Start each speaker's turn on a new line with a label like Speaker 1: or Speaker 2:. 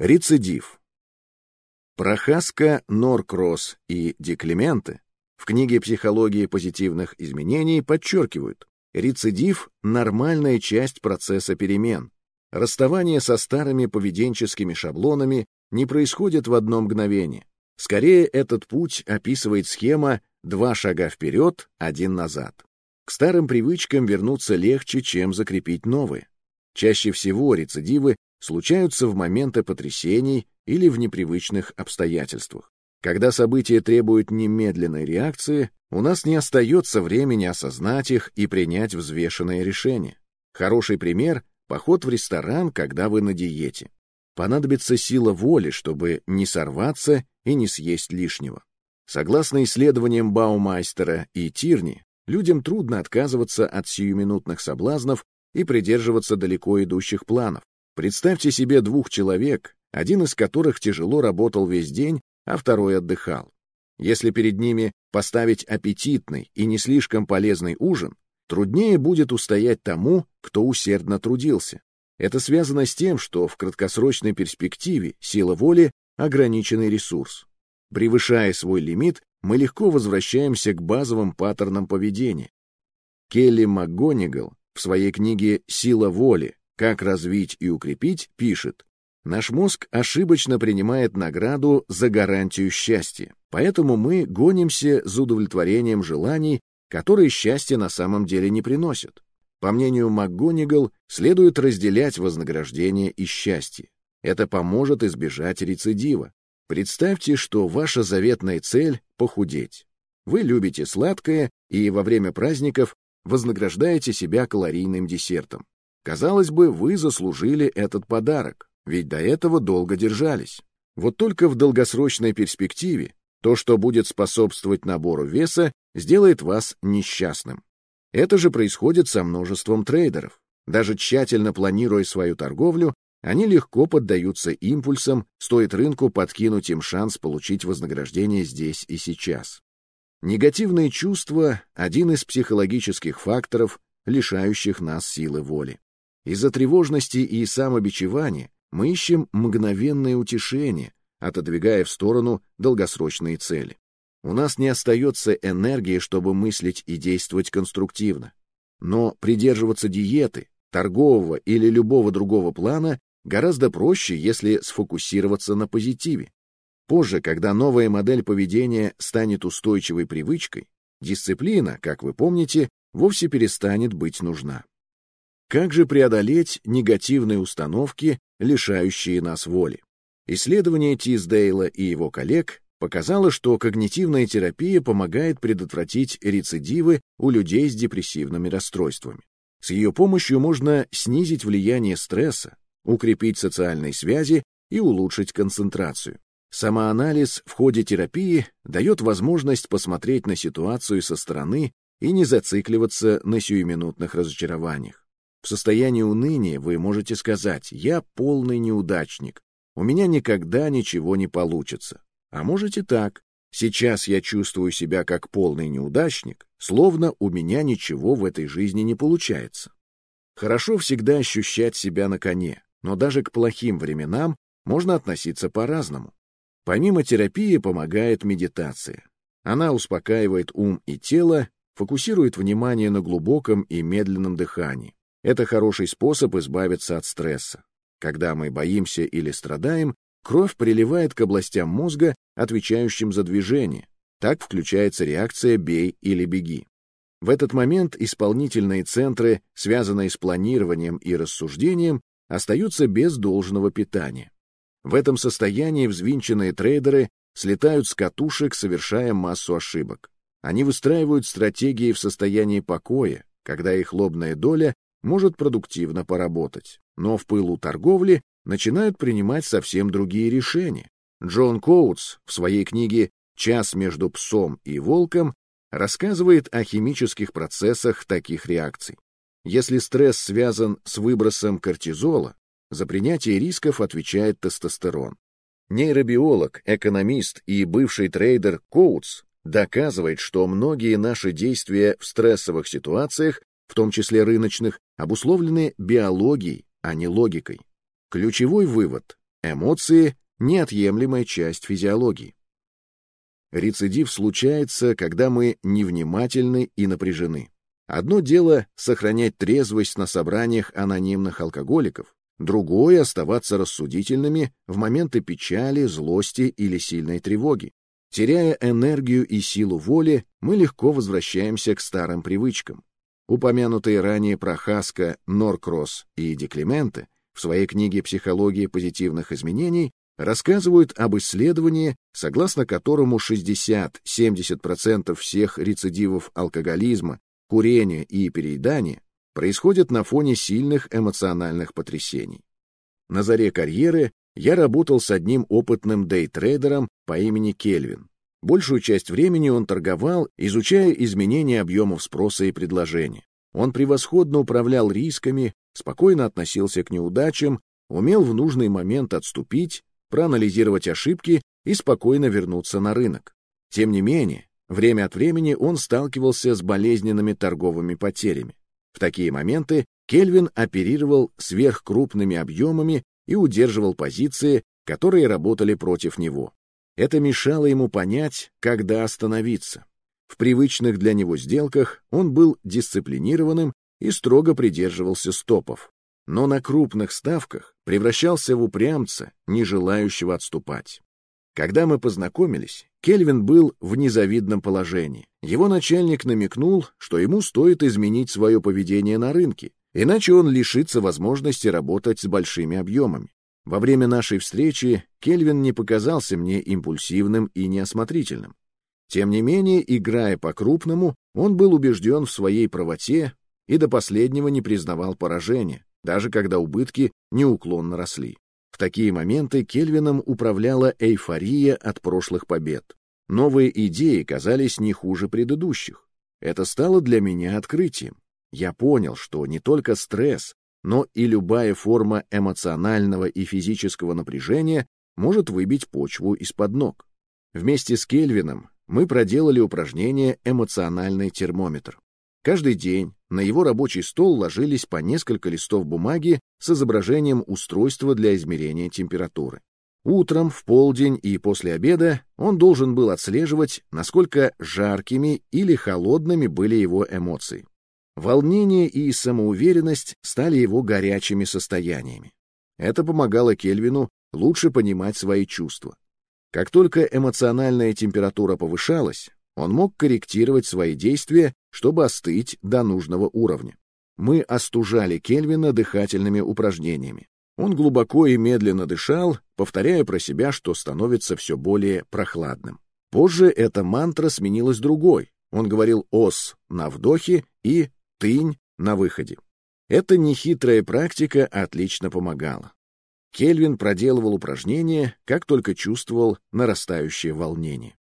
Speaker 1: Рецидив. Прохаска, Норкросс и Деклементе в книге «Психология позитивных изменений» подчеркивают, рецидив – нормальная часть процесса перемен. Расставание со старыми поведенческими шаблонами не происходит в одно мгновение. Скорее, этот путь описывает схема «два шага вперед, один назад». К старым привычкам вернуться легче, чем закрепить новые. Чаще всего рецидивы случаются в моменты потрясений или в непривычных обстоятельствах. Когда события требуют немедленной реакции, у нас не остается времени осознать их и принять взвешенное решение. Хороший пример — поход в ресторан, когда вы на диете. Понадобится сила воли, чтобы не сорваться и не съесть лишнего. Согласно исследованиям Баумайстера и Тирни, людям трудно отказываться от сиюминутных соблазнов и придерживаться далеко идущих планов. Представьте себе двух человек, один из которых тяжело работал весь день, а второй отдыхал. Если перед ними поставить аппетитный и не слишком полезный ужин, труднее будет устоять тому, кто усердно трудился. Это связано с тем, что в краткосрочной перспективе сила воли — ограниченный ресурс. Превышая свой лимит, мы легко возвращаемся к базовым паттернам поведения. Келли МакГонигал в своей книге «Сила воли. Как развить и укрепить» пишет, Наш мозг ошибочно принимает награду за гарантию счастья, поэтому мы гонимся за удовлетворением желаний, которые счастье на самом деле не приносят. По мнению МакГонигал, следует разделять вознаграждение и счастье. Это поможет избежать рецидива. Представьте, что ваша заветная цель — похудеть. Вы любите сладкое и во время праздников вознаграждаете себя калорийным десертом. Казалось бы, вы заслужили этот подарок, ведь до этого долго держались. Вот только в долгосрочной перспективе то, что будет способствовать набору веса, сделает вас несчастным. Это же происходит со множеством трейдеров. Даже тщательно планируя свою торговлю, они легко поддаются импульсам, стоит рынку подкинуть им шанс получить вознаграждение здесь и сейчас. Негативные чувства — один из психологических факторов, лишающих нас силы воли. Из-за тревожности и самобичевания мы ищем мгновенное утешение, отодвигая в сторону долгосрочные цели. У нас не остается энергии, чтобы мыслить и действовать конструктивно. Но придерживаться диеты, торгового или любого другого плана гораздо проще, если сфокусироваться на позитиве. Позже, когда новая модель поведения станет устойчивой привычкой, дисциплина, как вы помните, вовсе перестанет быть нужна. Как же преодолеть негативные установки, лишающие нас воли? Исследование Тиздейла и его коллег показало, что когнитивная терапия помогает предотвратить рецидивы у людей с депрессивными расстройствами. С ее помощью можно снизить влияние стресса, укрепить социальные связи и улучшить концентрацию. Самоанализ в ходе терапии дает возможность посмотреть на ситуацию со стороны и не зацикливаться на сиюминутных разочарованиях. В состоянии уныния вы можете сказать «я полный неудачник, у меня никогда ничего не получится». А можете так «сейчас я чувствую себя как полный неудачник, словно у меня ничего в этой жизни не получается». Хорошо всегда ощущать себя на коне, но даже к плохим временам можно относиться по-разному. Помимо терапии помогает медитация. Она успокаивает ум и тело, фокусирует внимание на глубоком и медленном дыхании. Это хороший способ избавиться от стресса. Когда мы боимся или страдаем, кровь приливает к областям мозга, отвечающим за движение. Так включается реакция «бей или беги». В этот момент исполнительные центры, связанные с планированием и рассуждением, остаются без должного питания. В этом состоянии взвинченные трейдеры слетают с катушек, совершая массу ошибок. Они выстраивают стратегии в состоянии покоя, когда их лобная доля может продуктивно поработать, но в пылу торговли начинают принимать совсем другие решения. Джон Коутс в своей книге «Час между псом и волком» рассказывает о химических процессах таких реакций. Если стресс связан с выбросом кортизола, за принятие рисков отвечает тестостерон. Нейробиолог, экономист и бывший трейдер Коутс доказывает, что многие наши действия в стрессовых ситуациях в том числе рыночных, обусловлены биологией, а не логикой. Ключевой вывод Эмоции — неотъемлемая часть физиологии. Рецидив случается, когда мы невнимательны и напряжены. Одно дело — сохранять трезвость на собраниях анонимных алкоголиков, другое — оставаться рассудительными в моменты печали, злости или сильной тревоги. Теряя энергию и силу воли, мы легко возвращаемся к старым привычкам. Упомянутые ранее Прохаска, Норкросс и Деклементе в своей книге «Психология позитивных изменений» рассказывают об исследовании, согласно которому 60-70% всех рецидивов алкоголизма, курения и переедания происходят на фоне сильных эмоциональных потрясений. На заре карьеры я работал с одним опытным дейтрейдером по имени Кельвин. Большую часть времени он торговал, изучая изменения объемов спроса и предложения. Он превосходно управлял рисками, спокойно относился к неудачам, умел в нужный момент отступить, проанализировать ошибки и спокойно вернуться на рынок. Тем не менее, время от времени он сталкивался с болезненными торговыми потерями. В такие моменты Кельвин оперировал сверхкрупными объемами и удерживал позиции, которые работали против него. Это мешало ему понять, когда остановиться. В привычных для него сделках он был дисциплинированным и строго придерживался стопов но на крупных ставках превращался в упрямца, не желающего отступать. Когда мы познакомились, Кельвин был в незавидном положении. Его начальник намекнул, что ему стоит изменить свое поведение на рынке, иначе он лишится возможности работать с большими объемами. Во время нашей встречи Кельвин не показался мне импульсивным и неосмотрительным. Тем не менее, играя по-крупному, он был убежден в своей правоте и до последнего не признавал поражения, даже когда убытки неуклонно росли. В такие моменты Кельвином управляла эйфория от прошлых побед. Новые идеи казались не хуже предыдущих. Это стало для меня открытием. Я понял, что не только стресс, но и любая форма эмоционального и физического напряжения может выбить почву из-под ног. Вместе с Кельвином мы проделали упражнение «Эмоциональный термометр». Каждый день на его рабочий стол ложились по несколько листов бумаги с изображением устройства для измерения температуры. Утром, в полдень и после обеда он должен был отслеживать, насколько жаркими или холодными были его эмоции. Волнение и самоуверенность стали его горячими состояниями. Это помогало Кельвину лучше понимать свои чувства. Как только эмоциональная температура повышалась, он мог корректировать свои действия, чтобы остыть до нужного уровня. Мы остужали Кельвина дыхательными упражнениями. Он глубоко и медленно дышал, повторяя про себя, что становится все более прохладным. Позже эта мантра сменилась другой. Он говорил «ос» на вдохе и «тынь» на выходе. Эта нехитрая практика отлично помогала. Кельвин проделывал упражнения, как только чувствовал нарастающее волнение.